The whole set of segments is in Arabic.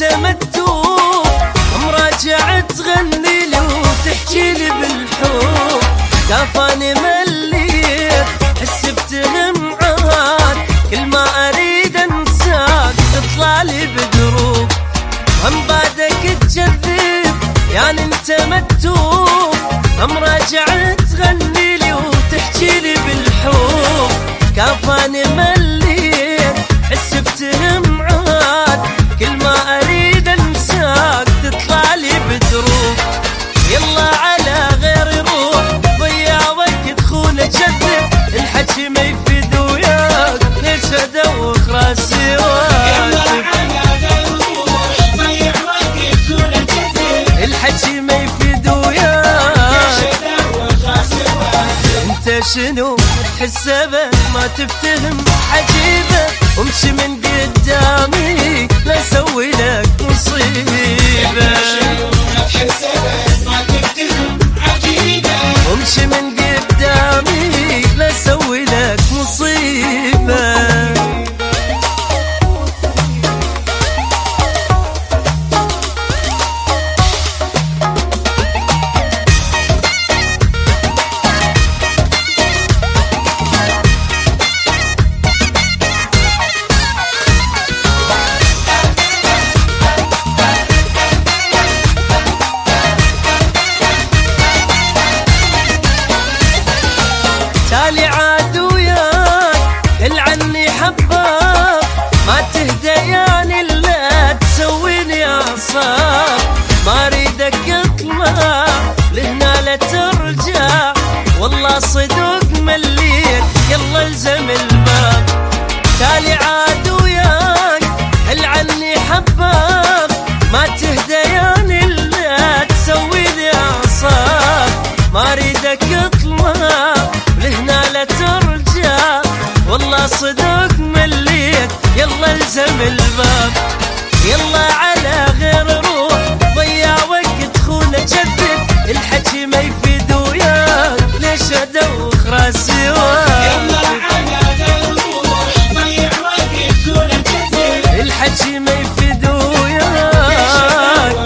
انت متوب مراجع تغني لي وتحكي لي بالحب. كافاني مليت حس بتهم عاد كل ما أريد أنساك تطلع لي بدروب هم بعدك تجذب يعني انت متوب مراجع تغني لي وتحكي لي بالحب. كافاني مليت ادوخ راسي الحكي ما يفيد انت شنو تحسه ما تفتهم عجيبه وامشي من قدامي لا أسوي لك مصيبة. ما إلا أعصاب. ما اطلع لهنا لا ترجع. والله صدق مليت الزم الباب. تالي عاد وياك ما إلا أعصاب. ما اطلع لهنا لا ترجع. والله صدق يلا الزم الباب. يلا على غير روح. ضيع وقت خونه جدد. الحكي ما يفيد وياك. ليش ادوخ راسي واك؟ الحكي ما يفيد وياك.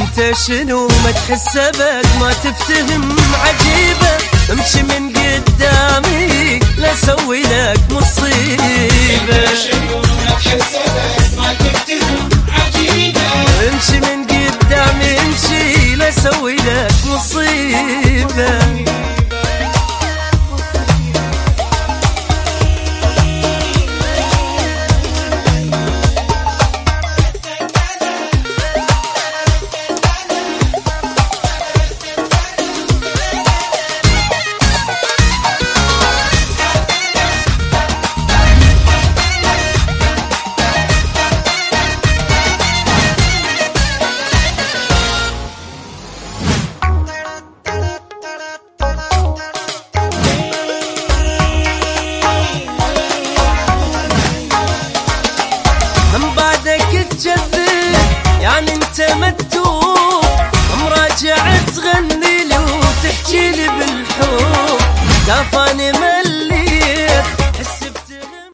انت شنو ما تحسه بك؟ ما تفتهم عجيبة. امشي من قدامي. لا أسوي لك مصيبة. أسوي لك مصيبه يعني انت متوب مراجع تغني لي وتحكي لي بالحب. كافاني ما